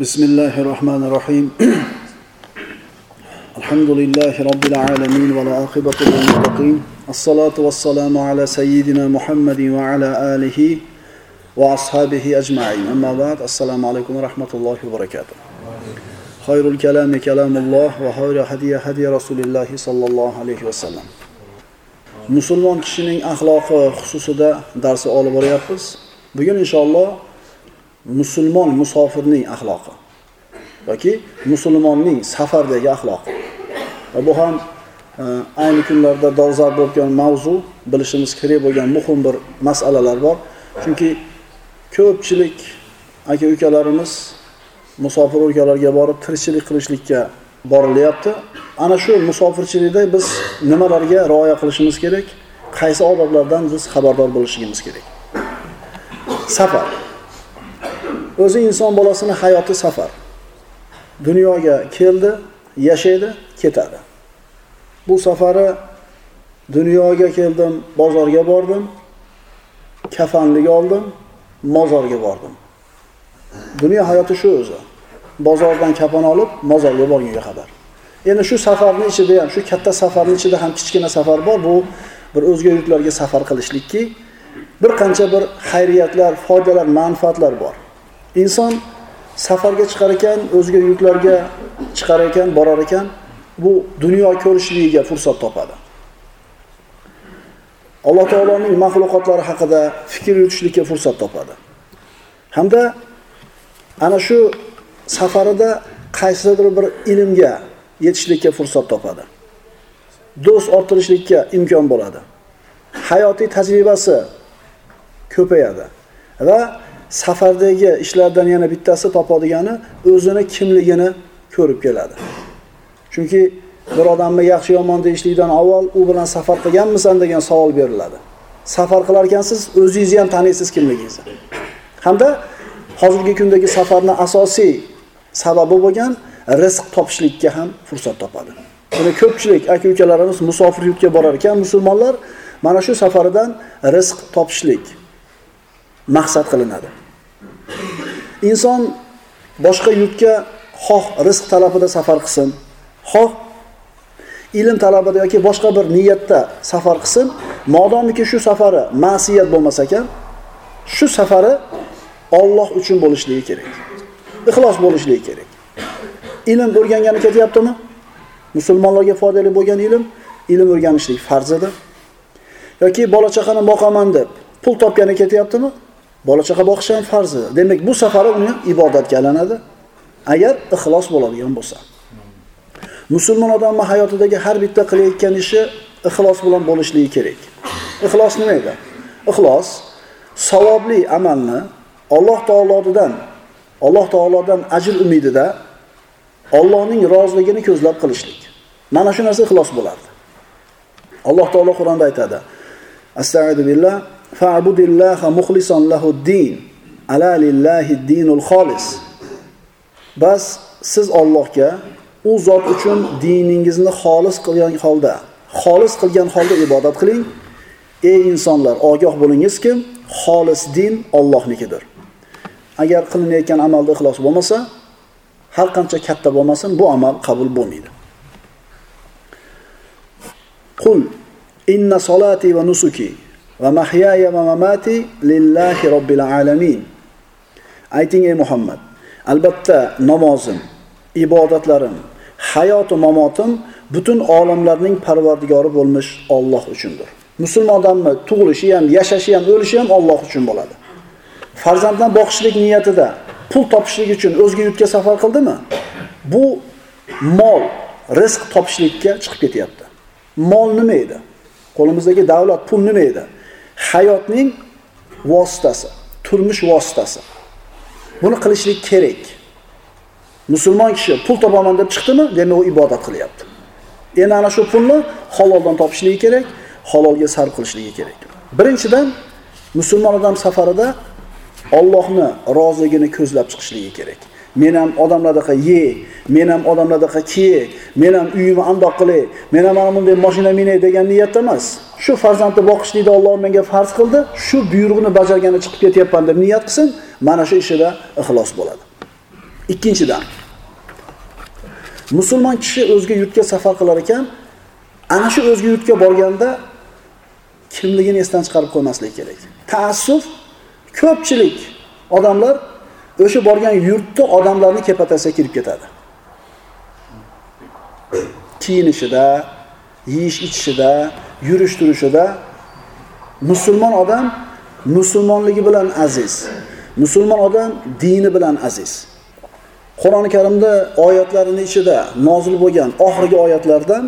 بسم الله الرحمن الرحيم الحمد لله رب العالمين والعاقبة للمتقين الصلاة والسلام على سيدنا محمد وعلى آله وأصحابه أجمعين أما بعد السلام عليكم ورحمة الله وبركاته خير الكلام كلام الله وخير هدي هدي رسول الله صلى الله عليه وسلم musulmon kishining axloqi xususida darsi olib boryapmiz bugun inshaalloh musulmon musofirning axloqi yoki musulmonning safardagi axloqi. Va bu ham e, ayni kunlarda dolzarb bo'lgan mavzu bilishimiz kerak bo'lgan muhim bir masalalar bor. Chunki ko'pchilik aka ukalarimiz musofir o'lkalarga borib tirikchilik qilishlikka borilyapti. Ana shu musofirchilikda biz nimalarga rioya qilishimiz kerak? Qaysi odoblardan biz xabardor bo'lishligimiz kerak? Safar. O'zi inson bolasini hayoti safar. Dunyoga keldi yashaydi ketadi. Bu safari dunyoga keldim bozorga bordim kafanlik oldim mozorga bordim. Dunyo hayoti shu o'zi. Bozordan kafan olib mozorga borgunga qadar. Endi shu safarni ichida ham shu katta safarni ichida ham kichkina safar bor. Bu bir o'zga yurtlarga safar qilishlikki bir qancha bir xayriyatlar foydalar manfaatlar bor. Inson safarga chiqar ekan o'ziga yuklarga chiqar ekan borar ekan bu dunyo ko'rishligiga fursat topadi. Alloh taoloning maxluqotlari haqida fikr yuritishlikka fursat topadi. Hamda ana shu safarida qaysidir bir ilmga yetishlikka fursat topadi. Do'st orttirishlikka imkon bo'ladi. Hayotiy tajribasi ko'payadi va safardagi ishlardan yana bittasi topadigani o'zini kimligini ko'rib keladi. Chunki bir odamni yaxshi yomon deyishlikdan avval u bilan safar qilganmisan degan savol beriladi. Safar qilar ekansiz o'zingizni ham taniysiz kimligingizni. Hamda hozirgi kundagi safarni asosiy sababi bo'lgan rizq topishlikka ham fursat topadi. Buni ko'pchilik aka ukalarimiz musofir yurtga borar ekan musulmonlar mana shu safaridan rizq topishlik maqsad qilinadi. Inson boshqa yurtga xoh rizq talabida safar qilsin xoh ilm talabida yoki boshqa bir niyatda safar qilsin modomiki shu safari ma'siyat bo'lmas ekan shu safari Alloh uchun bo'lishligi kerak ixlos bo'lishligi kerak. Ilm o'rgangani ketyaptimi? Musulmonlarga foydali bo'lgan ilm ilm o'rganishlik farz edi yoki bola chaqani boqaman deb pul topgani ketyaptimi? Bola chaqa boqish ham farzi. demak bu safari uni ibodatga aylanadi agar ixlos bo'ladigan bo'lsa musulmon odamni hayotidagi har bitta qilayotgan ishi ixlos bilan bo'lishligi kerak ixlos nima edi ixlos savobli amalni Alloh taolodan Alloh taolodan ajr umidida Allohning roziligini ko'zlab qilishlik. Mana shu narsa ixlos bo'lardi. Alloh taolo Qur'onda aytadi: "Astagfirullah fa'budillaha mukhlisan lahu din ala lillahi dinul xolis. Bas siz Allohga u zot uchun diningizni xolis qilgan holda, xolis qilgan holda ibodat qiling. Ey insonlar, ogoh bo'lingizki, xolis din Allohnikidir. Agar qilinayotgan amalda ixlos bo'lmasa, har qancha katta bo'lmasin, bu amal qabul bo'lmaydi. Qul inna solati va nusuki va mahyaya va mamati lillahi robbil alamin. Ayting ey Muhammad, albatta namozim, ibodatlarim, hayotu mamotim butun olamlarning parvardigori bo'lmish Alloh uchundir. Musulmon odamni tug'ilishi ham, yashashi ham, o'lishi ham Alloh uchun bo'ladi. Farzanddan boqishlik niyatida pul topishlik uchun o'zga yurtga safar qildimi? Bu mol, rizq topishlikka chiqib ketyapti. Mol nima edi? Qo'limizdagi davlat, pul nima edi? Hayotning vositasi, turmush vositasi. Buni qilishlik kerak. Musulmon kishi pul topaman deb chiqdimi, demak u ibodat qilyapti. Endi ana shu pulni haloldan topishligi kerak, halolga sarf qilishligi kerak. Birinchidan musulmon odam safarida Allohni roziligini ko'zlab chiqishligi kerak. Men ham odamlardaqa ye, men ham odamlardaqa kiy, men ham uyimni andoq qilay, men ham mana bunday mashina minay degan niyatda emas. Shu farzandni boqishlikni Alloh menga farz qildi, shu buyruqni bajargani chiqib ketyapman deb niyat qilsin, mana shu ishida ixlos bo'ladi. Ikkinchidan, musulmon kishi o'zga yurtga safar qilar ekan, ana shu o'zga yurtga borganda kimligini esdan chiqarib qo'ymaslik kerak. Taassuf ko'pchilik odamlar o'sha borgan yurtda odamlarni kepatasiga kirib ketadi. Kiyinishida, yeyish ichishida, yurish turishida musulmon odam musulmonligi bilan aziz. Musulmon odam dini bilan aziz. Qur'oni Karimda oyatlarini ichida nozil bo'lgan oxirgi oyatlardan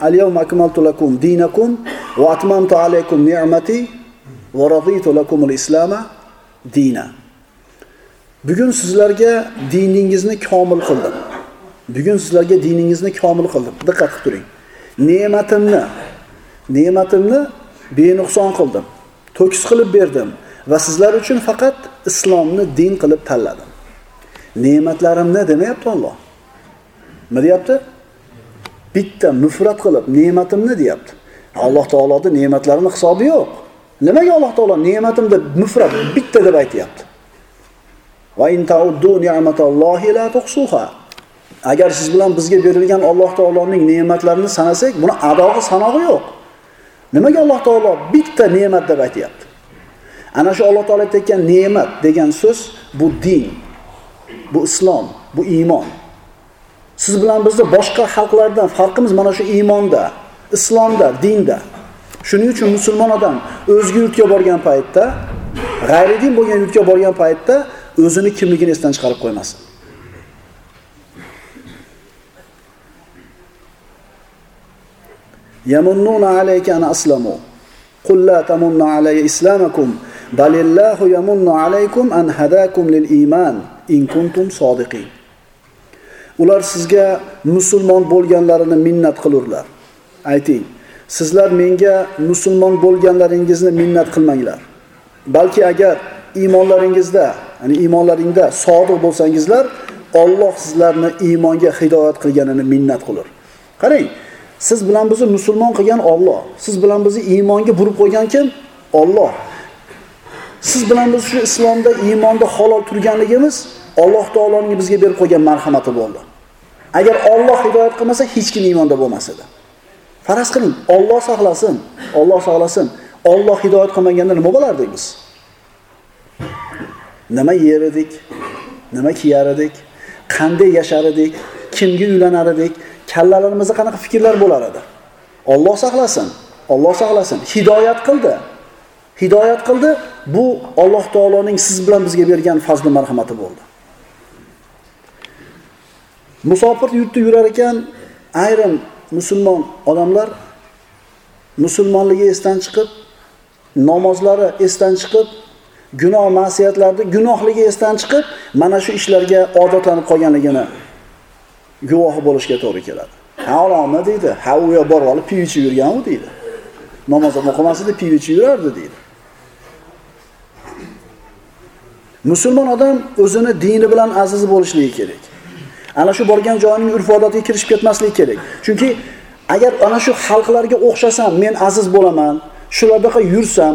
Al-yawma akmaltu lakum dinakum va atmamtu alaykum ni'mati va raditu lakumul islama dina. Bugun sizlarga diningizni komil qildim. Bugun sizlarga diningizni komil qildim. Diqqat qilib turing. Ne'matimni, ne'matimni benuqson qildim. To'kis qilib berdim va sizlar uchun faqat islomni din qilib tanladim. Ne'matlarimni demayapti Alloh. Nima deyapti? Bitta mufrat qilib ne'matimni deyapti. Alloh taoloning ne'matlarining hisobi yo'q. Nimaga Alloh taolo ne'matim deb mufrat bitta deb aytayapti? Va la. Agar siz bilan bizga berilgan Alloh taoloning ne'matlarini sanasak, buni adog'i sanog'i yo'q. Nimaga Alloh taolo bitta ne'mat deb aytayapti? Ana shu Alloh taolo aytgan ne'mat degan so'z bu din, bu islom, bu iymon. Siz bilan bizni boshqa xalqlardan farqimiz mana shu iymonda, islomda, dinda. Shuning uchun musulmon odam o'zga yurtga borgan paytda, g'ayridin bo'lgan yurtga borgan paytda o'zini kimligini esdan chiqarib qo'ymasin. Yamunnuna alayka an aslamu. Qul la tamunna alayya islamakum, balillahu yamunnu alaykum an hadakum lil iman in kuntum sodiqin. Ular sizga musulmon bo'lganlarini minnat qilurlar. Ayting, sizlar menga musulmon bo'lganlaringizni minnat qilmanglar. Balki agar iymonlaringizda, ya'ni iymonlaringda sodiq bo'lsangizlar, Alloh sizlarni iymonga hidoyat qilganini minnat qilur. Qarang, siz bilan bizni musulmon qilgan Alloh, siz bilan bizni iymonga burib qo'ygan kim? Alloh. Siz bilan biz shu islomda, iymonda halol turganligimiz Alloh taoloning bizga berib qo'ygan marhamati bo'ldi. Agar Alloh hidoyat qilmasa, hech kim iymonda bo'lmas edi. Faraz qiling, Alloh saqlasin, Alloh saqlasin. Alloh hidoyat qilmaganda nima bo'lardik biz? Nima yer edik? Nima kiyar edik? Qanday yashar edik? Kimga uylanar edik? Kallalarimizda qanaqa fikrlar bo'lar edi? Alloh saqlasin, Alloh saqlasin. Hidoyat qildi. Hidoyat qildi. Bu Alloh taoloning siz bilan bizga bergan fazli marhamati bo'ldi. Musofir yurtda yurar ekan, ayrim musulmon odamlar musulmonligi esdan chiqib, namozlari esdan chiqib, gunoh ma'siyatlarni gunohligi esdan chiqib, mana shu ishlarga odatlanib qolganligini guvohi bo'lishga to'g'ri keladi. Ha, olomni deydi. Ha, u yoq borib olib piv ichib yurgan u deydi. Namoz o'qimasida piv ichib yurardi deydi. Musulmon odam o'zini dini bilan aziz bo'lishligi kerak. Ana shu borgan joyining urf-odatiga kirishib ketmasligi kerak. Chunki agar ana shu xalqlarga o'xshasam, men aziz bo'laman, shulardaqa yursam,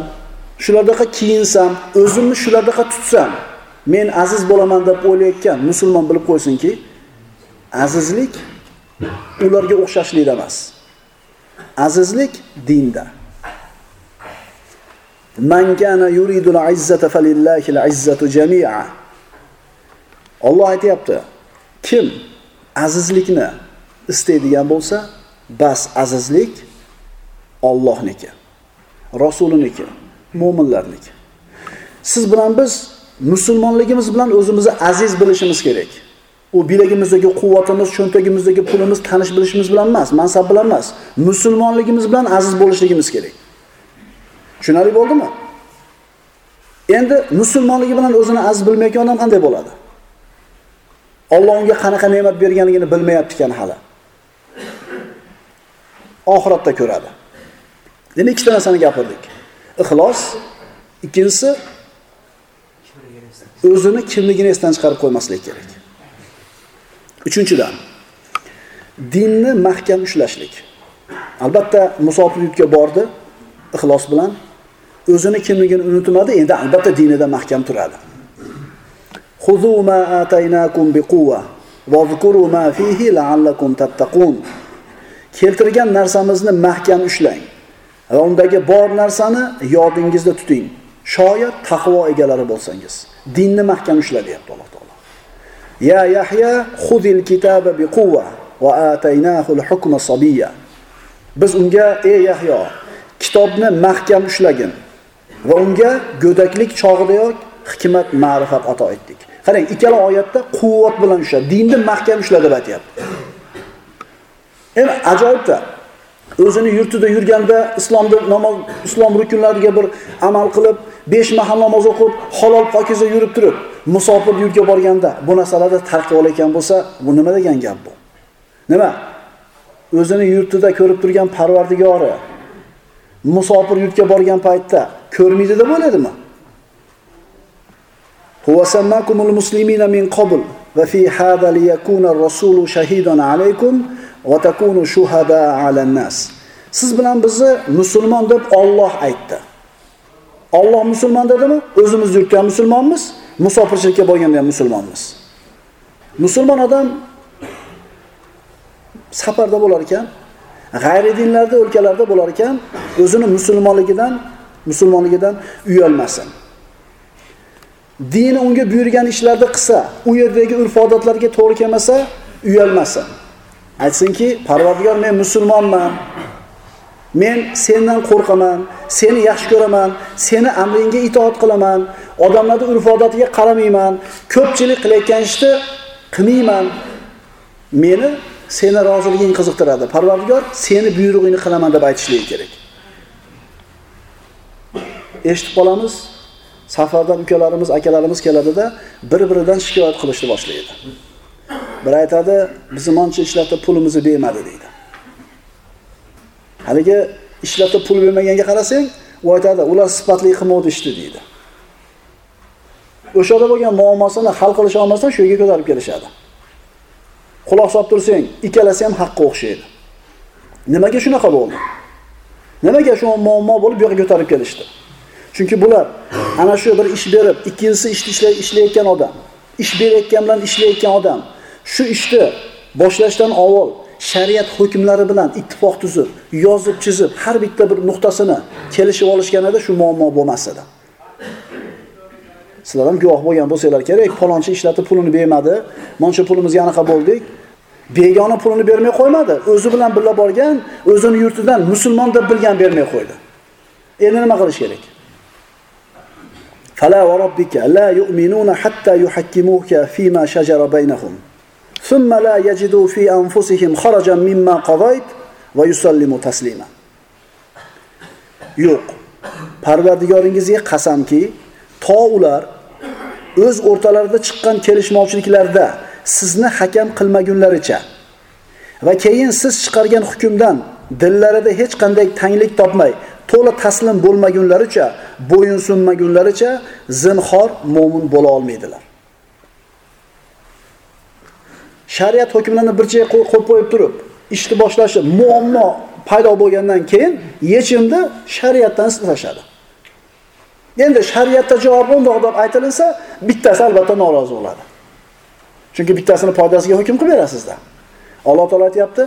shulardaqa kiyinsam, o'zimni shulardaqa tutsam, men aziz bo'laman deb o'ylayotgan musulmon bilib qo'ysinki, azizlik ularga o'xshashlikda emas. Azizlik dinda. Man kana yuridul izzata falillahi al-izzatu jami'a. Alloh aytayapti, kim azizlikni istaydigan bo'lsa, bas azizlik Allohniki, Rasuliniki, mu'minlarniki. Siz bilan biz musulmonligimiz bilan o'zimizni aziz bilishimiz kerak. U bilagimizdagi quvvatimiz, cho'ntagimizdagi pulimiz tanish bilishimiz bilan emas, mansab bilan emas, musulmonligimiz bilan aziz bo'lishligimiz kerak. Tushunarli bo'ldimi? Endi musulmonligi bilan o'zini aziz bilmayotgan odam qanday bo'ladi? Alloh unga qanaqa ne'mat berganligini bilmayapti ekan hali. Oxiratda ko'radi. Demak, ikkita narsani gapirdik. Ixlos, ikkinchisi o'zini kimligini esdan chiqarib qo'ymaslik kerak. Uchinchidan dinni mahkam ushlashlik. Albatta musofirlikka bordi ixlos bilan o'zini kimligini unutmadi, endi albatta dinida mahkam turadi. Xuzu ma ataynakum biquwa va zkuru ma fihi la'allakum tattaqun. Keltirgan narsamizni mahkam ushlang va undagi bor narsani yodingizda tuting. Shoyat taqvo egalari bo'lsangiz, dinni mahkam ushla deyapti Alloh taolo. Ya Yahya khudil kitaba biquwa va ataynahu al-hukma sabiyya. Biz unga ey Yahyo kitobni mahkam ushlagin va unga go'daklik chog'idayoq hikmat, ma'rifat ato etdik. Qarang, ikkala oyatda quvvat bilan ushla, dinni mahkam ushla deb aytyapti. Endi ajoyibda. O'zini yurtida yurganda islomda namoz, islom rukunlariga bir amal qilib, besh mahal namoz o'qib, halol pokiza yurib turib, musofir yurtga borganda bu narsalarda tarqib olayotgan bo'lsa, bu nima degan gap bu? Nima? O'zini yurtida ko'rib turgan Parvardigori musofir yurtga borgan paytda ko'rmaydi deb o'yladimi? Muslimina min qabl va fi ليكون الرسول ar-rasulu shahidan alaykum على takunu. Siz bilan bizni musulmon deb Alloh aytdi. Alloh musulmon dedimi? O'zimiz yurtda ham musulmonmiz, musofirchilikka borganda ham musulmonmiz. Musulmon odam safarda bo'lar ekan, g'ayri dinlarda o'lkalarda bo'lar ekan, o'zini musulmonligidan, musulmonligidan uyalmasin. Dini unga buyurgan ishlarni qilsa, u yerdagi urf-odatlarga to'g'ri kelmasa, uyalmasin. Aytsinki, Parvardigor men musulmonman. Men sendan qo'rqaman, seni yaxshi ko'raman, seni amringga itoat qilaman, odamlarning urf-odatiga qaramayman, ko'pchilik qilayotgan ishni qilmayman. Meni seni roziliging qiziqtiradi. Parvardigor, seni buyrug'ingni qilaman deb aytishligi kerak. Eshitib qolamiz, safardan ukalarimiz, akalarimiz keladida bir-biridan shikoyat qilishni boshlaydi. Bir aytadi, bizni moncha ishlatib pulimizni bermadi deydi. Haligi ishlatib pul bermaganga qarasang, u aytadi, ular sifatli qilmovdi ishni deydi. O'shada bo'lgan muammosini hal qilish olmasdan shu yerga ko'tarib kelishadi. Quloq solib tursang, ikkalasi ham haqqa o'xshaydi. Nimaga shunaqa bo'ldi? Nimaga shu muammo bo'lib bu yerga ko'tarib kelishdi? Chunki bular ana shu bir ish berib, ikkinchisi ishni ishlayotgan odam, ish berayotgan bilan ishlayotgan odam shu ishni boshlashdan avval shariat hukmlari bilan ittifoq tuzib, yozib, chizib, har bitta bir nuqtasini kelishib olishganida shu muammo bo'lmas edi. Sizlar ham guvoh bo'lgan bo'lsanglar kerak, falonchi ishlatib pulini bermadi, moncha pulimiz yanaqa bo'ldik. Begona pulini bermay qo'ymadi. O'zi bilan birga borgan, o'zini yurtidan musulmon deb bilgan bermay qo'ydi. Endi nima qilish kerak? فلا وربك لا يؤمنون حتى يحكموك فيما شجر بينهم ثم لا يجدوا في أنفسهم خرجا مما قضيت ويسلموا تسليما yo'q parvardigoringizga qasamki to ular o'z o'rtalarida chiqqan kelishmovchiliklarda sizni hakam qilmagunlaricha va keyin siz chiqargan hukmdan dillarida hech qanday tanglik topmay to'la taslim bo'lmagunlaricha, bo'yinsunmagunlaricha zinhor mo'min bo'la olmaydilar. Shariat hukmlarini bir joyga qo'yib qo'yib turib, ishni boshlashi muammo paydo bo'lgandan keyin yechimni shariatdan istashadi. Endi shariatda javob bundoq deb aytilinsa, bittasi albatta norozi bo'ladi. Chunki bittasini foydasiga hukm qilib berasizda. Alloh taolo aytayapti,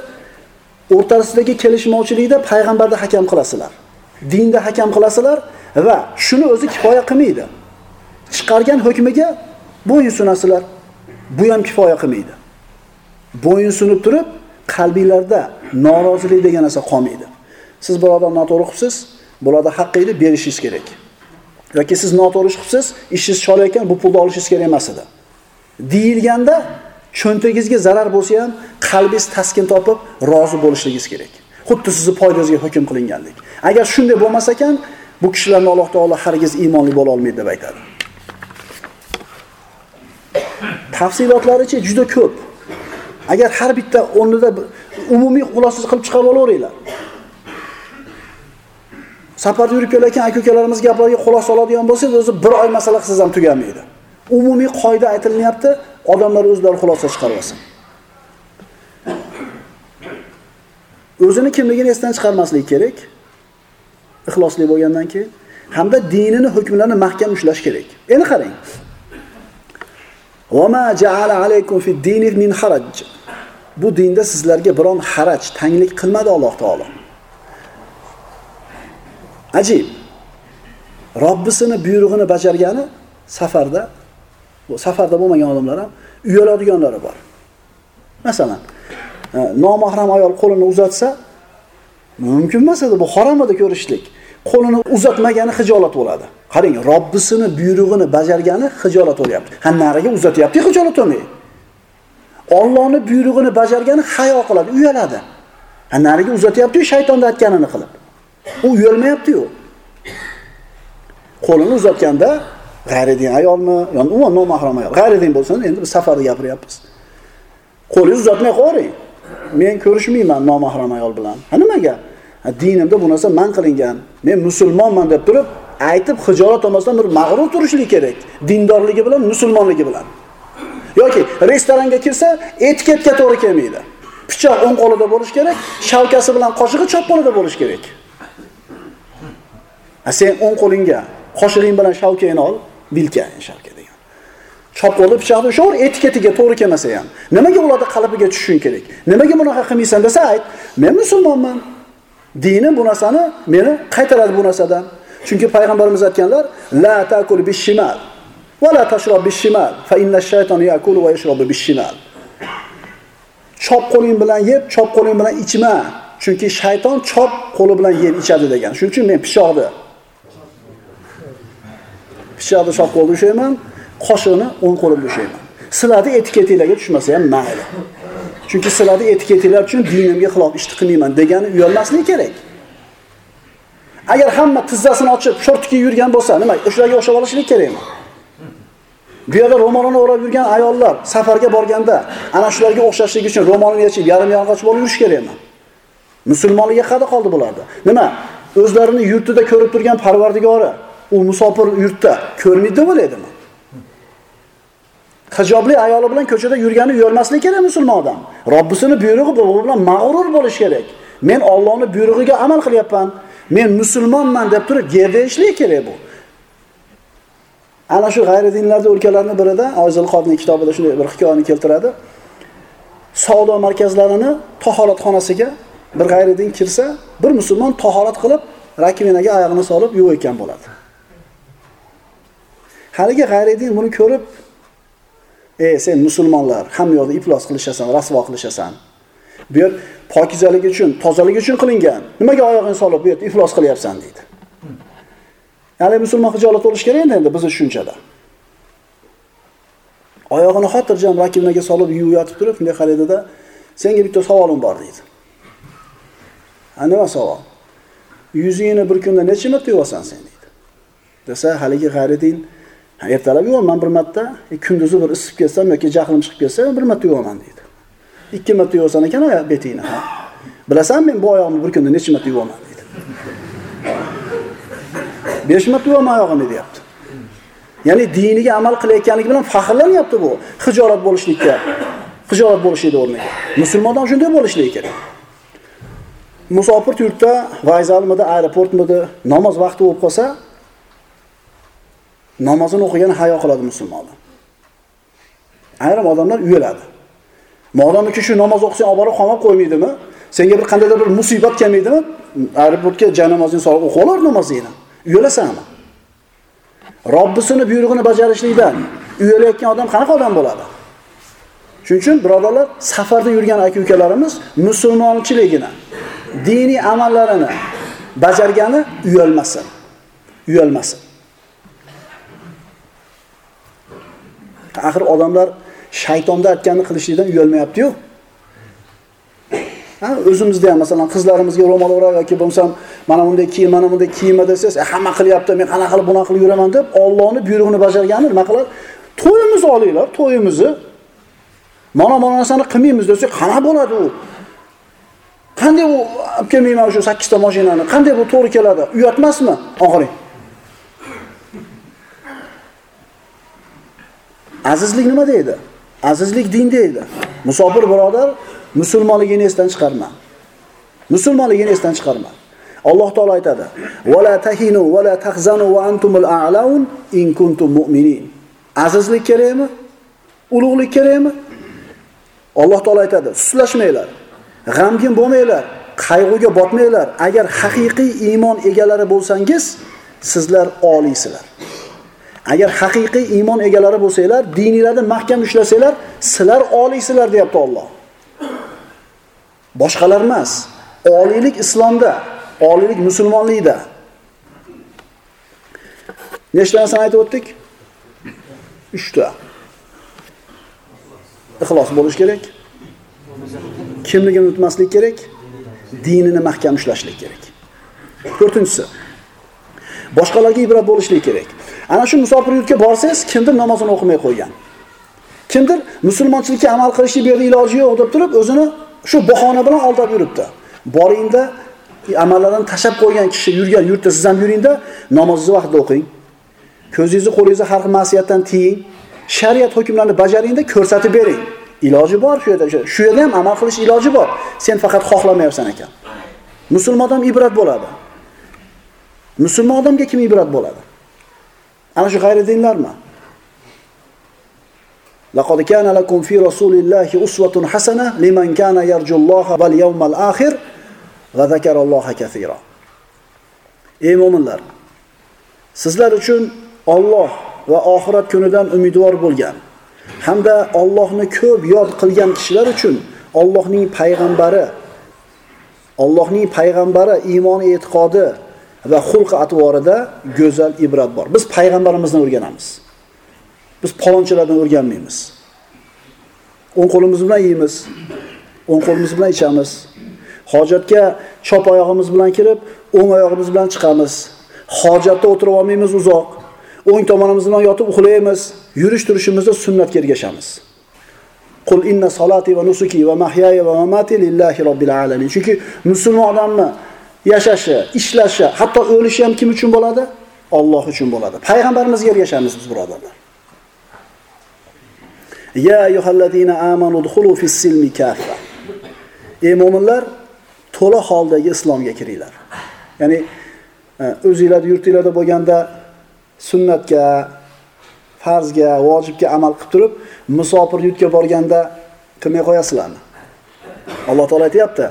o'rtasidagi kelishmovchilikda payg'ambarni hakam qilasizlar. Dinda hakam qilasizlar va shuni o'zi kifoya qilmaydi. Chiqargan hukmiga bo'yin sunasizlar. Bu ham kifoya qilmaydi. Bo'yin sunib turib, qalbinglarda norozilik degan narsa qolmaydi. Siz birodar noto'g'ri qilsiz, bularda haqqingizni berishingiz kerak. yoki siz noto'g'ri ish qilsiz, ishingiz cholayotgan bu pulni olishingiz kerak emas edi. deyilganda cho'ntagingizga zarar bo'lsa ham qalbingiz taskin topib rozi bo'lishligingiz kerak. Xuddi sizni foydangizga hukm qilingandek. Agar shunday bo'lmas ekan, bu kishilarni Alloh taolo hargiz iymonli bo'la olmaydi deb aytadi. Tafsilotlaricha juda ko'p. Agar har bitta o'rnida umumiy xulosa qilib chiqarib olaveringlar. Safarda yurib kelayotgan aka-ukalarimiz gaplariga xulosa oladigan bo'lsangiz, o'zi bir oy masala qilsangiz ham tugamaydi. Umumiy qoida aytilinyapti, odamlar o'zlari xulosa chiqarib olsin. O'zini kimligini esdan chiqarmaslik kerak. ixlosli bo'lgandan keyin hamda dinini hukmlarini mahkam ushlash kerak. Endi qarang. Va ma ja'ala alaykum fi dini min haraj. Bu dinda sizlarga biron haraj, tanglik qilmadi Alloh taolo. Ajib. Robbisini buyrug'ini bajargani safarda, bu safarda bo'lmagan odamlar ham uyaladiganlari bor. Masalan, nomahram ayol qo'lini uzatsa, mumkin emas edi, bu harom edi ko'rishlik. Qo'lini uzatmagani hijolat bo'ladi. Qarang, Robbisini buyrug'ini bajargani hijolat bo'lyapti. Ha nariga uzatyapti, hijolat bo'lmay Allohning buyrug'ini bajargani hayo qiladi, uyaladi. Ha nariga uzatyapti-yu aytganini qilib. U uyalmayaptiyu Qo'lini uzatganda g'ayridin ayolmi, yoki umuman nomahram ayol. G'ayridin bo'lsa, endi biz safarda gapiryapmiz. Qo'lingizni uzatmay qo'yavering Men ko'rishmayman nomahram ayol bilan. Ha nimaga? dinimda bu narsa man qilingan. Men musulmonman deb turib, aytib hijolat olmasdan bir mag'rur turishlik kerak. Dindorligi bilan, musulmonligi bilan. yoki restoranga kirsa, etiketga to'g'ri kelmaydi. Pichoq o'ng qo'lida bo'lish kerak, shavkasi bilan qoshig'i chap qo'lida bo'lish kerak. Sen o'ng qo'lingga qoshig'ing bilan shavkangni ol, bilka shavka pichoqni ushavur etiketiga to'g'ri kelmasa ham. Nimaga ularni qalbiga tushishing kerak? Nimaga bunaqa qilmaysan desa ayt, men musulmonman. Dini bu narsani meni qaytaradi bu narsadan. Chunki payg'ambarimiz aytganlar, la ta'kul bishimal va la tashrob bishimal fa inna shaytona ya'kulu va yashrabu bishimal. Chop qo'ling bilan yeb, chop qo'ling bilan ichma. Chunki shayton chop qo'li bilan yeb ichadi degan. Shuning uchun men pishoqni pichoqni chop qo'lni ushlayman, qoshiqni o'ng qo'limda ushlayman. Sizlarni etiketinglarga tushmasa ham mayli. Chunki sizlarni etiketinglar uchun dinimga xilof ishni qilmayman degani uyalmasligi kerak. Agar hamma tizzasini ochib shortga yurgan bo'lsa, nima? O'shalarga o'xshab olishlik kerakmi? Bu yerda ro'molini o'rab yurgan ayollar safarga borganda ana shularga o'xshashlik uchun ro'molini yechib yarim yalang'och bo'lib yurish kerakmi? Musulmonlikka qada qoldi bularda. Nima? O'zlarini yurtida ko'rib turgan Parvardigori u musofir yurtda ko'rmaydi bo'laydimi? Hijobli ayoli bilan ko'chada yurgani uyalmasligi kerak musulmon odam. Robbisini buyrug'i bu bilan mag'rur bo'lish kerak. Men Allohning buyrug'iga amal qilyapman. Men musulmonman deb turib gerdayishlik kerak bu. Ana shu g'ayri dinlarda o'lkalarning birida Oyzil Qodning kitobida shunday bir hikoyani keltiradi. Savdo markazlarini tahoratxonasiga bir g'ayri din kirsa, bir musulmon tahorat qilib, rakvinaga oyog'ini solib yuvayotgan bo'ladi. Haligi g'ayridin buni ko'rib ey sen musulmonlar hamma yoqda iflos qilishasan rasvo qilishasan. Bu yer pokizalik uchun tozalik uchun qilingan. Nimaga oyog'ingni solib bu yerda iflos qilyapsan deydi. Ya'ni musulmon hijolat bo'lishi kerak endi bizni tushunchada oyog'ini xotirjam rakinaga solib yuvib turib shunday qaraydida senga bitta savolim bor deydi. A nima savol? Yuzingni bir kunda necha marta yuvasan sen deydi. Desa haligi g'ayridin ertalab yuvaman bir marta. E, kunduzi bir isib ketsam yoki jahlim chiqib ketsa bir marta yuvaman deydi. Ikki marta yuvasan ekan betingni ha. Bilasan men bu oyog'imni bir kunda necha marta yuvaman deydi. Besh marta yuvaman oyog'imni deyapti. Ya'ni diniga amal qilayotganligi bilan faxrlanyapti bu. Hijolat bo'lishlikka hijolat bo'lishlikni o'rniga. Musulmon odam shunday bo'lishligi kerak. Musofir yurtda vayzalmidi aeroportmidi namoz vaqti bo'lib qolsa namozini o'qigani hayo qiladi musulmonni Ayrim odamlar uyaladi. Modomiki shu namoz o'qisang olib borib qamab qo'ymaydimi? Senga bir qandaydir bir musibat kelmaydimi? Aeroportga jan namozini solib o'qinglar namozingni. Uyalasanmi? Robbisini buyrug'ini bajarishlikdan uyalayotgan odam qanaqa odam bo'ladi? Shuning uchun birodarlar, safarda yurgan aka-ukalarimiz musulmonchiligini, diniy amallarini bajargani uyalmasin. Uyalmasin. Axir odamlar shaytonda aytganini qilishlikdan uyalmayapti-yu. Ha, o'zimizda ham masalan qizlarimizga ro'mol o'rab yoki bo'lmasam mana bunday kiyim, mana bunday kiyma desangiz, eh, hamma qilyapti, men qanaqa qilib bunaqa qilib yuraman deb Allohning buyrug'ini bajarganni nima qiladi? To'yimizni olinglar, to'yimizni. Mana mana narsani qilmaymiz desak, qana bo'ladi u? Qanday u olib kelmayman shu 8 ta mashinani? Qanday bu to'g'ri keladi? Uyatmasmi? Oxiring. Azizlik nima deydi? Azizlik din deydi. Musofir birodar musulmonligini esdan chiqarma. Musulmonligini esdan chiqarma. Alloh taolo aytadi: "Va la tahinu va la tahzanu va antumul a'laun in kuntum mu'minin." Azizlik kerakmi? Ulug'lik kerakmi? Alloh taolo aytadi, suslashmanglar, g'amgin bo'lmanglar, qayg'uga botmanglar. Agar haqiqiy iymon egalari bo'lsangiz, sizlar oliysizlar. Agar haqiqiy iymon egalari bo'lsanglar, dininglarni mahkam ushlasanglar, sizlar oliysizlar deyapti Alloh. Boshqalar emas. Oliylik islomda, oliylik musulmonlikda. Nechta narsani aytib o'tdik? 3 ta. Ixlos bo'lish kerak. Kimligini unutmaslik kerak. Dinini mahkam ushlashlik kerak. To'rtinchisi. Boshqalarga ibrat bo'lishlik kerak. Ana shu musofir yurtga borsangiz, kimdir namozini o'qimay qo'ygan. Kimdir musulmonchilikka amal qilishni bu yerda iloji yo'q deb turib, o'zini shu bahona bilan aldab yuribdi. Boringda amallarini tashab qo'ygan kishi yurgan yurtda siz ham yuringda, namozni vaqtida o'qing. Ko'zingizni, qo'lingizni har xil ma'siyatdan tiying. Shariat hukmlarini bajaringda ko'rsatib bering. Iloji bor shu yerda. Shu yerda ham amal qilish iloji bor. Sen faqat xohlamayapsan ekan. Musulmon odam ibrat bo'ladi. Musulmon odamga kim ibrat bo'ladi? Ana shu g'ayri dinlarmi? Laqad kana lakum fi rasulillahi uswatun hasana liman kana yarjulloha val yawmal akhir va zakaralloha kaseera. Ey mu'minlar, sizlar uchun Alloh va oxirat kunidan umidvor bo'lgan hamda Allohni ko'p yod qilgan kishilar uchun Allohning payg'ambari Allohning payg'ambari iymon e'tiqodi va xulq atvorida go'zal ibrat bor. Biz payg'ambarimizdan o'rganamiz. Biz palonchilardan o'rganmaymiz. O'ng qo'limiz bilan yeymiz, o'ng qo'limiz bilan ichamiz. Hojatga chop oyog'imiz bilan kirib, o'ng oyog'imiz bilan chiqamiz. Hojatda o'tirib olmaymiz uzoq. O'ng tomonimiz bilan yotib uxlaymiz. Yurish turishimizda sunnatga ergashamiz. Qul inna solati va nusuki va mahyaya va mamati lillahi robbil alamin. Chunki musulmon odamni yashashi, ishlashi, hatto o'lishi ham kim uchun bo'ladi? Alloh uchun bo'ladi. Payg'ambarimizga ergashamiz biz birodarlar. Ya ayyuhallazina amanu dkhulu fis-silmi kaffa. Ey mu'minlar, to'la holdagi islomga kiringlar. Ya'ni e, o'zingizlar yurtinglarda bo'lganda sunnatga, farzga, vojibga amal qilib turib, musofir yurtga borganda qilmay qo'yasizlarmi? Alloh taolay aytayapti.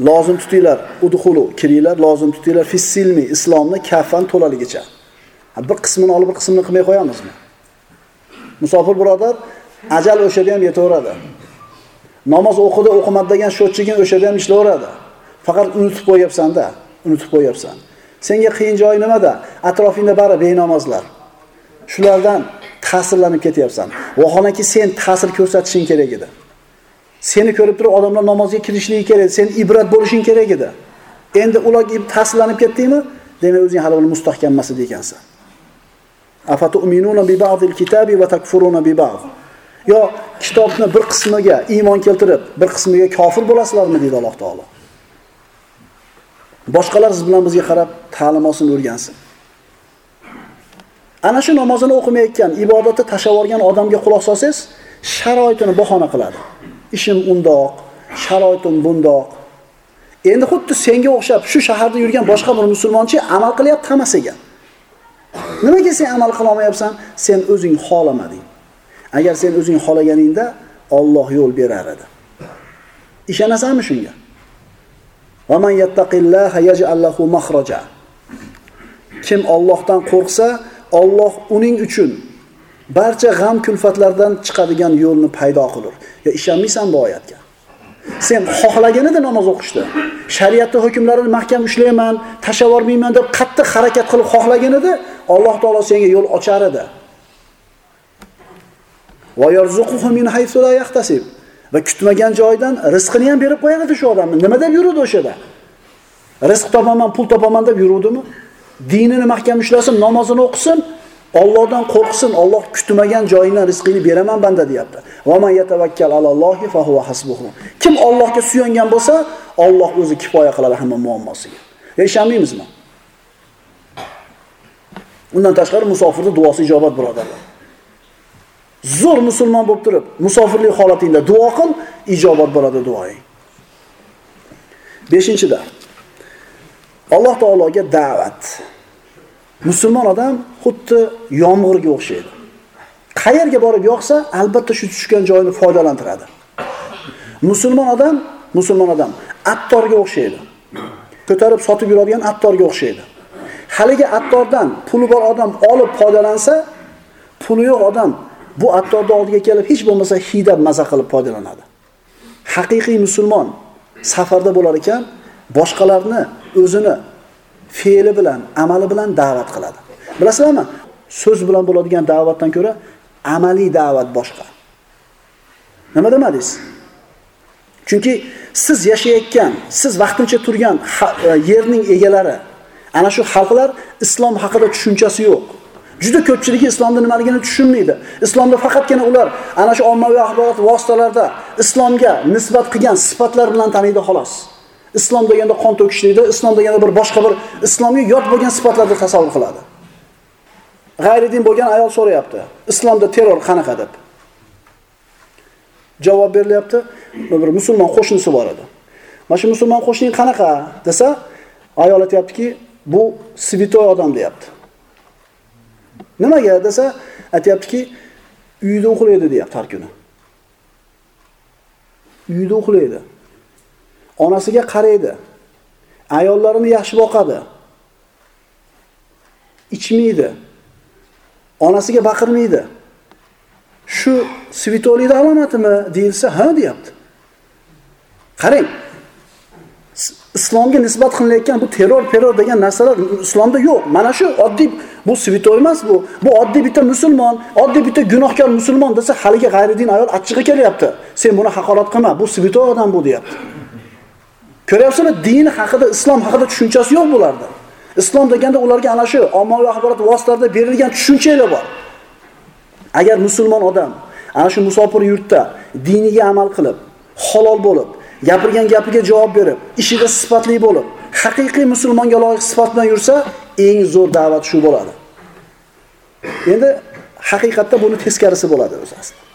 Lozim tutinglar, udxulu kiringlar, lozim tutinglar fissilmi islomni kafan to'laligicha. Bir qismini olib bir qismini qilmay qo'yamizmi? Musofir birodar ajal o'shada ham yetaveradi. Namoz o'qidi, o'qimadi degan sho'tchigin o'shada ham ishlayveradi. Faqat unutib qo'yapsan-da, unutib qo'yapsan. Senga qiyin joyi nimada? Atrofingda bari benamozlar. Shulardan ta'sirlanib ketyapsan. Vaholanki sen ta'sir ko'rsatishing kerak edi. Seni ko'rib turib odamlar namozga kirishligi kerak, sen ibrat bo'lishing kerak edi. Endi ularga ta'sirlanib ketdingmi? Demak, o'zing hali uni mustahkam emas ekansan. Afatu'minuna bi ba'dil kitabi va takfuruna bi ba'd. Yo kitobni bir qismiga iymon keltirib, bir qismiga kofir bo'lasizlarmi deydi Alloh taolo. Boshqalar siz bilan bizga qarab ta'lim olsin, o'rgansin. Ana shu namozini o'qimayotgan, ibodatni tashlab yuborgan odamga quloq solsangiz, sharoitini bahona qiladi. Ishim undoq, sharoitim bundoq. Endi xuddi senga o'xshab shu shaharda yurgan boshqa bir musulmonchi amal qilyapti hammasiga. Nimaga sen amal qila olmayapsan? Sen o'zing xohlamading. Agar sen o'zing xohlaganingda Alloh yo'l berar edi. Ishonasanmi shunga? Man yattaqillaha makhraja. Kim Allohdan qo'rqsa, Alloh uning uchun barcha g'am kulfatlardan chiqadigan yo'lni paydo qilur. Ya ishonmaysan bu oyatga? Sen xohlaganida namoz o'qishdi. Shariatning hukmlarini mahkam ushlayman, tashavormayman deb qattiq harakat qilib xohlaganida Alloh taolo senga yo'l ochar edi. Va yarzuquhu min haythu la yahtasib. Va kutmagan joydan rizqini ham berib qo'yadi shu odamni. Nima deb yurudi o'shada? Rizq topaman, pul topaman deb yuruvdimi? Dinini mahkam ushlasin, namozini o'qisin, Allohdan qo'rqsin, Alloh kutmagan joyidan rizqini beraman banda deyapti. Va man yatawakkal alallohi fa huwa hasbuhu. Kim Allohga suyangan bo'lsa, Alloh o'zi kifoya qiladi hamma muammosiga. Yashamaymizmi? Undan tashqari musofirning duosi ijobat birodarlar. Zo'r musulmon bo'lib turib, musofirlik holatingda duo qil, ijobat bo'ladi duoing. 5-da Alloh taologa da'vat. Musulmon odam xuddi yomg'irga o'xshaydi. qayerga borib yoqsa, albatta shu tushgan joyini foydalantiradi. Musulmon odam, musulmon odam attorga o'xshaydi. Ko'tarib sotib yuradigan attorga o'xshaydi. Haligi attordan puli bor odam olib foydalansa, puli yo'q odam bu attorni oldiga kelib hech bo'lmasa hiydab maza qilib foydalanadi. Haqiqiy musulmon safarda bo'lar ekan, boshqalarni o'zini fe'li bilan, amali bilan da'vat qiladi. Bilasizlarmi? So'z bilan bo'ladigan da'vatdan ko'ra amaliy da'vat boshqa. Nima demadingiz? Chunki siz yashayotgan, siz vaqtincha turgan e, yerning egalari, ana shu xalqlar islom haqida tushunchasi yo'q. Juda ko'pchiligi islomni nimaligini tushunmaydi. Islomda faqatgina ular ana shu ommaviy axborot vositalarida islomga nisbat qilgan sifatlar bilan taniydi xolos. Islom deganda qon to'kishlikni islom deganda bir boshqa bir islomga yot bo'lgan sifatlarni tasavvur qiladi. G'ayridin bo'lgan ayol so'rayapti. Islomda terror qanaqa deb. Javob berilyapti. Bir musulmon qo'shnisi bor edi. Mana shu musulmon qo'shning qanaqa desa, ayol aytayaptiki, bu svetoy odam deyapti. Nimaga desa, aytyaptiki uyida uxlaydi deyapti har kuni. uyida uxlaydi. Onasiga qaraydi. Ayollarini yaxshi boqadi. Ichmaydi. Onasiga baqirmaydi. Shu svitolikni alomatimi deyilsa, ha deyapti. Qarang. Islomga nisbat qilinayotgan bu terror, terror degan narsalar islomda yo'q. Mana shu oddiy bu svetoy emas bu. Bu oddiy bitta musulmon, oddiy bitta gunohkor musulmon desa, haliga g'ayridin ayol achchig'i kelyapti. Sen buni haqorat qilma, bu svetoy odam bu deyapti. Ko'ryapsizmi? Din haqida, islom haqida tushunchasi yo'q bularda. Islom deganda ularga ana shu ommaviy axborot vositalarida berilgan tushunchalar bor. Agar musulmon odam ana shu musofir yurtda diniga amal qilib, halol bo'lib, gapirgan gapiga javob berib, ishida sifatli bo'lib, haqiqiy musulmonga loyiq sifat bilan yursa, eng zo'r da'vat shu bo'ladi. Endi haqiqatda buni teskarisi bo'ladi o'zi aslida.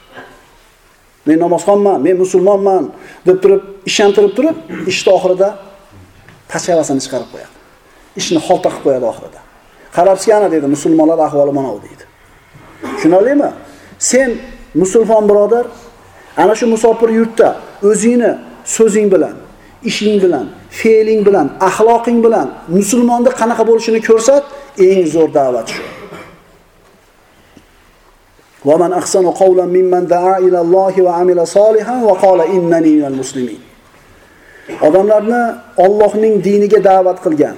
Men namozxonman, men musulmonman deb turib, ishontirib turib, ishni oxirida tashavasini chiqarib qo'yadi. Ishni xolta qilib qo'yadi oxirida. qarabsizki ana dedi, musulmonlar ahvoli mana bu deydi. Tushunarlimi? Sen musulmon birodar, ana shu musofir yurtda o'zingni so'zing bilan, ishing bilan, fe'ling bilan, axloqing bilan musulmonni qanaqa bo'lishini ko'rsat, eng zo'r da'vat shu. ومن man قولا qawlan mimman da'a ila Allohi صالحا amila solihan من qala innani minal muslimin. Odamlarni Allohning diniga da'vat qilgan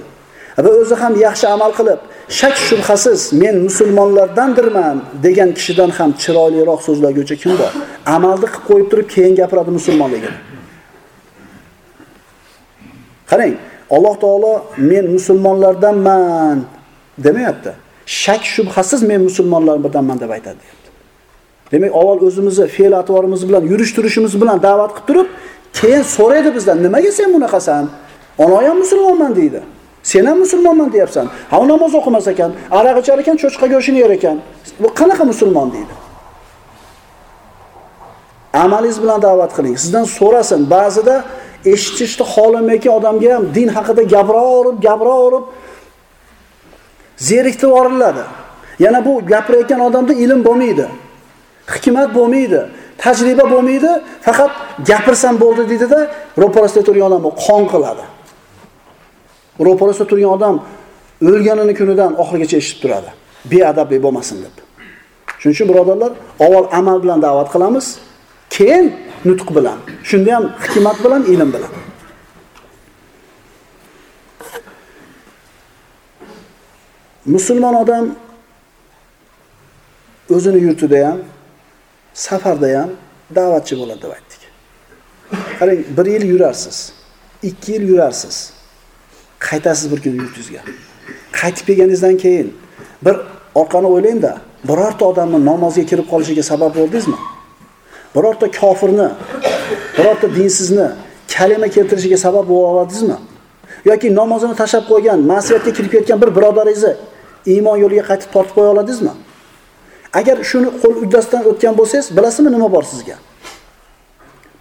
va o'zi ham yaxshi amal qilib, shak shubhasiz men musulmonlardandirman degan kishidan ham chiroyliroq so'zlaguncha kim bor? Amalni qilib qo'yib turib keyin gapiradi musulmonligini. Qarang, Alloh taolo men musulmonlardanman demayapti. Shak shubhasiz men musulmonlardanman deb aytadi deyapti. Demak, avval o'zimizni fe'l atvorimiz bilan, yurish turishimiz bilan da'vat qilib turib, keyin so'raydi bizdan, nimaga sen bunaqasan? Onam musulmonman deydi. Sen ham musulmonman deyapsan. Ha, namoz o'qimas ekan, aroq ichar ekan, cho'chqa go'shini yer ekan. Bu qanaqa musulmon deydi? Amalingiz bilan da'vat qiling. Sizdan so'rasin. Ba'zida eshitishni xohlamayotgan odamga ham din haqida gapiraverib, gapiraverib zeriktirib yuboriladi. Yana bu gapirayotgan odamda ilm bo'lmaydi. Hikmat bo'lmaydi. Tajriba bo'lmaydi, faqat gapirsam bo'ldi deydida, ro'parasida turgan odamni qon qiladi. Ro'parasida turgan odam o'lganini kunidan oxirigacha eshitib turadi. Beadablik bo'lmasin deb. Shuning uchun birodarlar, avval amal bilan da'vat qilamiz, keyin nutq bilan, shunda ham hikmat bilan, ilm bilan. Musulmon odam o'zini yurtida ham, safarda ham da'vatchi bo'ladi deb aytdik. Qarang, 1 yil yurarsiz, 2 yil yurarsiz. Qaytasiz bir kun yurtingizga. Qaytib kelganingizdan keyin bir orqani o'ylangda, birorta odamni namozga kirib qolishiga sabab bo'ldingizmi? birorta kofirni, birorta dinsizni kalima keltirishiga sabab bo'la oladingizmi? yoki namozini tashlab qo'ygan, ma'siyatga kirib ketgan bir birodaringizni iymon yo'liga qaytib tortib qo'ya oladingizmi? Agar shuni qo'l uddasidan o'tgan bo'lsangiz, bilasizmi nima bor sizga?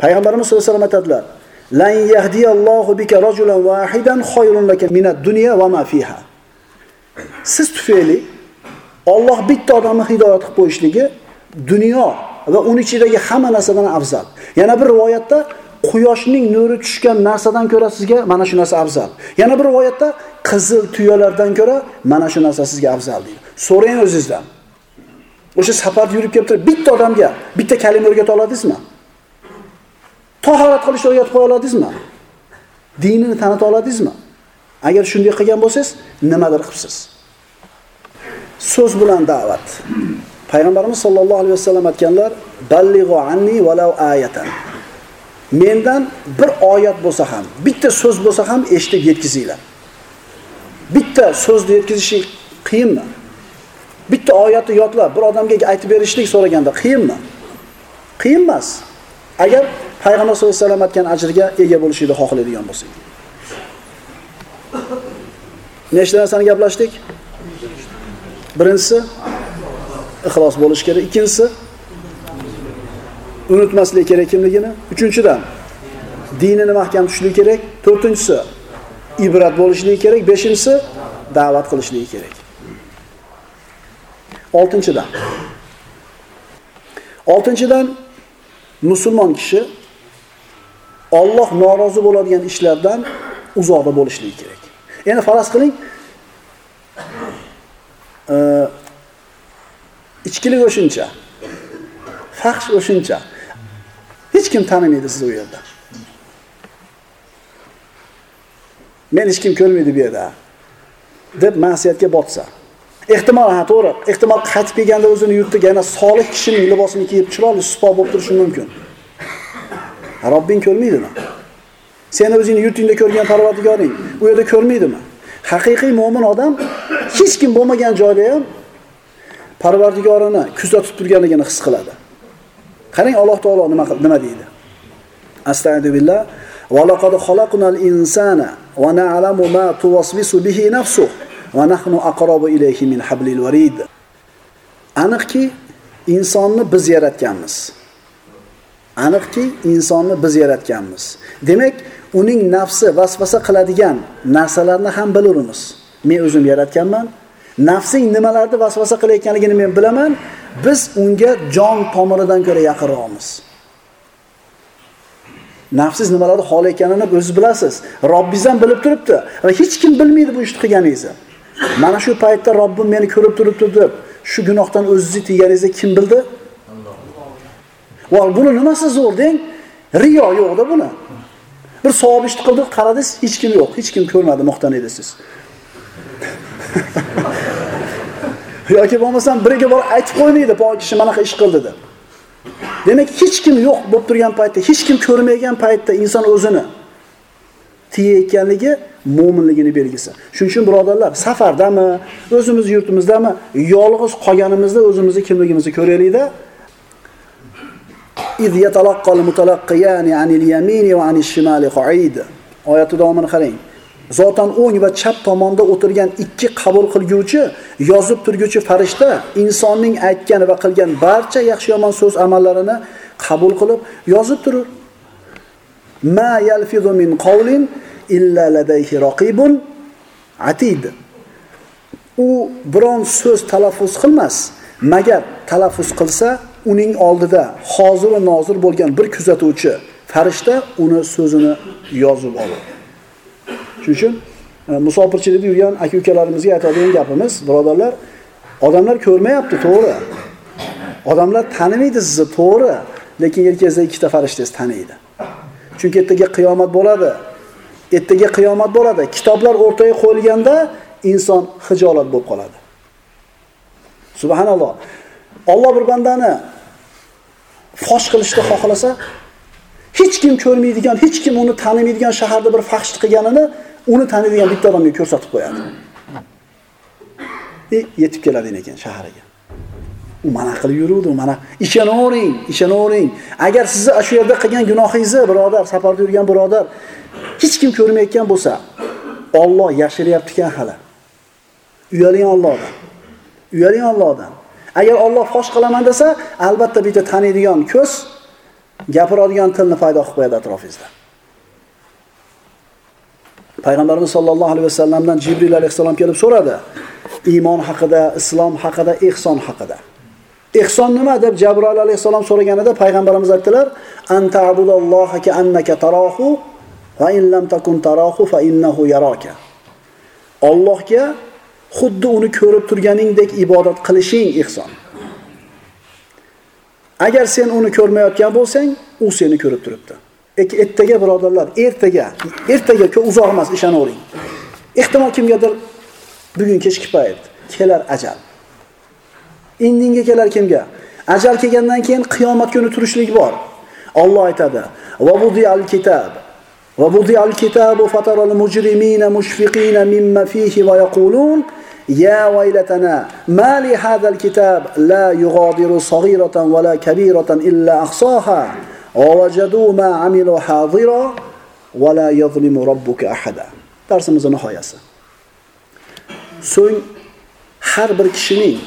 Payg'ambarimiz sollallohu alayhi vasallam aytadilar: "Lan yahdiyallohu bika rajulan wahidan khayrun laka minad dunya va ma fiha." Siz tufayli Alloh bitta odamni hidoyat qilib qo'yishligi dunyo va uning ichidagi hamma narsadan afzal. Yana bir rivoyatda quyoshning nuri tushgan narsadan ko'ra sizga mana shu narsa afzal. Yana bir rivoyatda qizil tuyalardan ko'ra mana shu narsa sizga afzal deydi. So'rang o'zingizdan. O'sha safarda yurib kelib turib bitta odamga bitta kalima o'rgata oladingizmi? Tahorat qilishni o'rgatib qo'ya oladingizmi? Dinini tanita oladingizmi? Agar shunday qilgan bo'lsangiz, nimadir qilibsiz. So'z bilan da'vat. Payg'ambarimiz sollallohu alayhi vasallam aytganlar, "Ballighu anni walau ayatan." Mendan bir oyat bo'lsa ham, bitta so'z bo'lsa ham eshitib yetkazinglar. Bitta so'zni yetkazish qiyinmi? Bitta oyatni yodlab bir odamga aytib berishlik so'raganda qiyinmi? Qiyin emas. Agar payg'ambar sollallohu alayhi vasallam aytgan ajrga ega bo'lishni xohlaydigan bo'lsak. Nechta narsani gaplashdik? Birinchisi ixlos bo'lish kerak, ikkinchisi unutmaslik kerak kimligini, uchinchidan dinini mahkam tutishligi kerak, to'rtinchisi ibrat bo'lishligi kerak, beshinchisi da'vat qilishligi kerak. Oltinchidan Oltinchidan musulmon kishi Alloh norozi bo'ladigan ishlardan uzoqda bo'lishligi kerak. Endi faraz qiling, ichkilik o'shuncha, fahsh o'shuncha. Hech kim tanimaydi sizni u yerda. Men hech kim ko'rmaydi bu yerda deb ma'siyatga botsa. Ehtimol ha to'g'ri, ehtimol qaytib kelganda o'zini yurtda yana solih kishining libosini kiyib chiroyli sipo bo'lib turishi mumkin. Robbing ko'rmaydimi? Seni o'zingni yurtingda ko'rgan Parvardigoring u yerda ko'rmaydimi? Haqiqiy mu'min odam hech kim bo'lmagan joyda ham Parvardigorini kuzatib turganligini his qiladi. Qarang Alloh taolo nima nima deydi? Astagfirullah va laqad xalaqnal insana va na'lamu ma tuwaswisu bihi nafsuhu va nahnu aqrobu ilayhi min hablil varid Aniqki insonni biz yaratganmiz. Aniqki insonni biz yaratganmiz. Demak, uning nafsi vasvasa qiladigan narsalarni ham bilurmiz. Men o'zim yaratganman. Nafsing nimalarni vasvasa qilayotganligini men bilaman. Biz unga jon tomiridan ko'ra yaqinroqmiz. Nafsiz nimalarni xohlayotganini o'zingiz bilasiz. Robbingiz ham bilib turibdi va hech kim bilmaydi bu ishni qilganingizni. Mana shu paytda Robbim meni ko'rib turibdi deb shu gunohdan o'zingizni tiyganingizni kim bildi? Va buni nimasi zo'r deng? Riyo yo'qda buni. Bir savob ishni qildik, qaradingiz, hech kim yo'q, hech kim ko'rmadi, muhtan edisiz. yoki bo'lmasam biriga borib aytib qo'ymaydi, bu kishi mana ish qildi deb. Demak, hech kim yo'q bo'lib turgan paytda, hech kim ko'rmagan paytda inson o'zini tiyayotganligi mo'minligini belgisi. Shuning uchun birodarlar, safardami, o'zimiz yurtimizdami, yolg'iz qolganimizda o'zimizni kimligimizni ko'raylikda. Iz yatalaqqal mutalaqqiyani anil yamini va anil shimali qa'id. Oyati davomini qarang. Zotan o'ng va chap tomonda o'tirgan ikki qabul qilguvchi, yozib turguvchi farishta insonning aytgan va qilgan barcha yaxshi yomon so'z amallarini qabul qilib yozib turur. Ma yalfizu min qawlin illa ladayhi raqibun atid. U biron so'z talaffuz qilmas, magar talaffuz qilsa, uning oldida hozir va nozir bo'lgan bir kuzatuvchi farishta uni so'zini yozib oladi. Shuning uchun e, musofirchilikda yurgan aka-ukalarimizga aytadigan gapimiz, birodarlar, odamlar ko'rmayapti, to'g'ri. Odamlar tanimaydi sizni, to'g'ri, lekin yelkangizda ikkita farishtangiz taniydi. Chunki ertaga qiyomat bo'ladi. Ertaga qiyomat bo'ladi. Kitoblar o'rtaga qo'yilganda inson hijolat bo'lib qoladi. Subhanalloh. Alloh bir bandani fosh qilishni xohlasa, hech kim ko'rmaydigan, hech kim uni tanimaydigan shaharda bir fahsh qilganini uni taniydigan bitta odamga ko'rsatib qo'yadi. E, yetib keladi ekan shahariga. U mana qilib yuruvdi, mana ishonavering, ishonavering. Agar sizni shu yerda qilgan gunohingizni, birodar, safarda yurgan birodar, hech kim ko'rmayotgan bo'lsa, Alloh yashiryapti ekan hali. Uyaling Allohdan. Uyaling Allohdan. Agar Alloh fosh qilaman desa, albatta bitta taniydigan ko'z, gapiradigan tilni paydo qilib qo'yadi atrofingizda. Payg'ambarimiz sollallohu alayhi vasallamdan Jibril alayhisalom kelib so'radi. Iymon haqida, islom haqida, ihson haqida. Ihson nima deb Jabroil alayhisalom so'raganida payg'ambarimiz aytdilar: "Anta abudalloha ka annaka tarahu va in lam takun tarahu fa innahu yaraka." Allohga xuddi uni ko'rib turganingdek ibodat qilishing ihson. Agar sen uni ko'rmayotgan bo'lsang, u seni ko'rib turibdi. Ertaga birodarlar, ertaga, ertaga ko'p uzoq emas, ishonavering. Ehtimol kimgadir bugun kechki payt kelar ajal. Indinga kelar kimga? Ajal kelgandan keyin qiyomat kuni turishlik bor. Alloh aytadi: "Va budiyal kitob va budiyal kitabu fataral mujrimina mushfiqina mimma fihi va yaqulun ya vaylatana ma li hadzal kitob la yughadiru saghiratan va la kabiratan illa ahsaha Awajadu ma amilu hadira va la yuzlimu robbuka ahada." Darsimizning nihoyasi. So'ng har bir kishining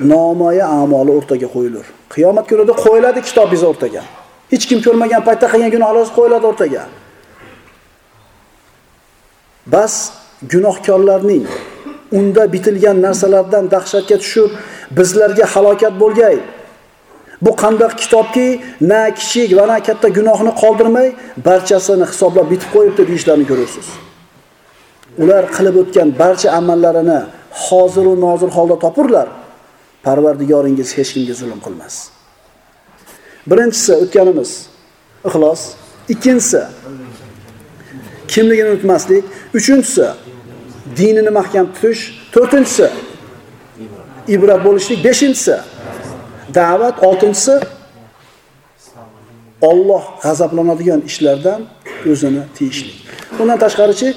nomoya a'moli o'rtaga qo'yilur. Qiyomat kunida qo'yiladi kitobingiz o'rtaga. Hech kim ko'rmagan paytda qilgan gunohlaringiz qo'yiladi o'rtaga. Bas gunohkorlarning unda bitilgan narsalardan dahshatga tushib, bizlarga halokat bo'lgay. Bu qanday kitobki, na kichik va na katta gunohni qoldirmay, barchasini hisoblab bitib qo'yibdi deyishlarini ko'rasiz. Ular qilib o'tgan barcha amallarini hozir va nozir holda topurlar. Parvardigoringiz hech kimga zulm qilmas. Birinchisi o'tganimiz ixlos, ikkinchisi kimligini unutmaslik, uchinchisi dinini mahkam tutish, to'rtinchisi ibrat bo'lishlik, beshinchisi da'vat, oltinchisi Alloh g'azablanadigan ishlardan o'zini tiyishlik. Bundan tashqarichi?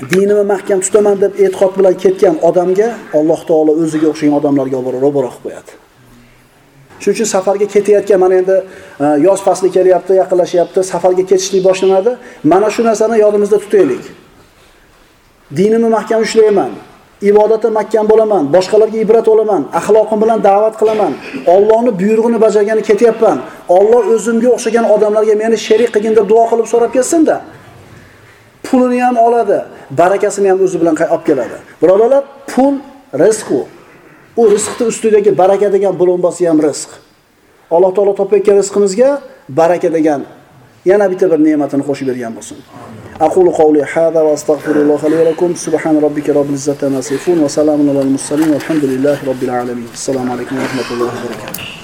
Dinimni mahkam tutaman deb e'tiqod bilan ketgan odamga Alloh taolo o'ziga o'xshagan odamlarga olib ro'baro qilib qo'yadi. Shuning uchun safarga ketayotgan mana endi e, yoz fasli kelyapti, yaqinlashyapti, safarga ketishlik boshlanadi. Mana shu narsani yodimizda tutaylik. Dinimni mahkam ushlayman, ibodatda mahkam bo'laman, boshqalarga ibrat olaman, axloqim bilan da'vat qilaman, Allohning buyrug'ini bajargani ketyapman. Alloh o'zimga o'xshagan odamlarga meni sherik qilgin deb duo qilib so'rab ketsin-da. Pulini ham oladi, barakasini ham o'zi bilan olib keladi. Birodarlar, pul rizq u. U rizqning ustidagi baraka degan bo'linmasi ham rizq. Alloh taolo topayotgan rizqimizga baraka degan yana bitta bir ne'matini qo'shib bergan bo'lsin. Aqulu qawli hada va astagfirulloh li va lakum subhan robbika robbil izzati amma yasifun va salamun alal mursalin valhamdulillahi robbil alamin. Assalomu alaykum va rahmatullohi va barakatuh.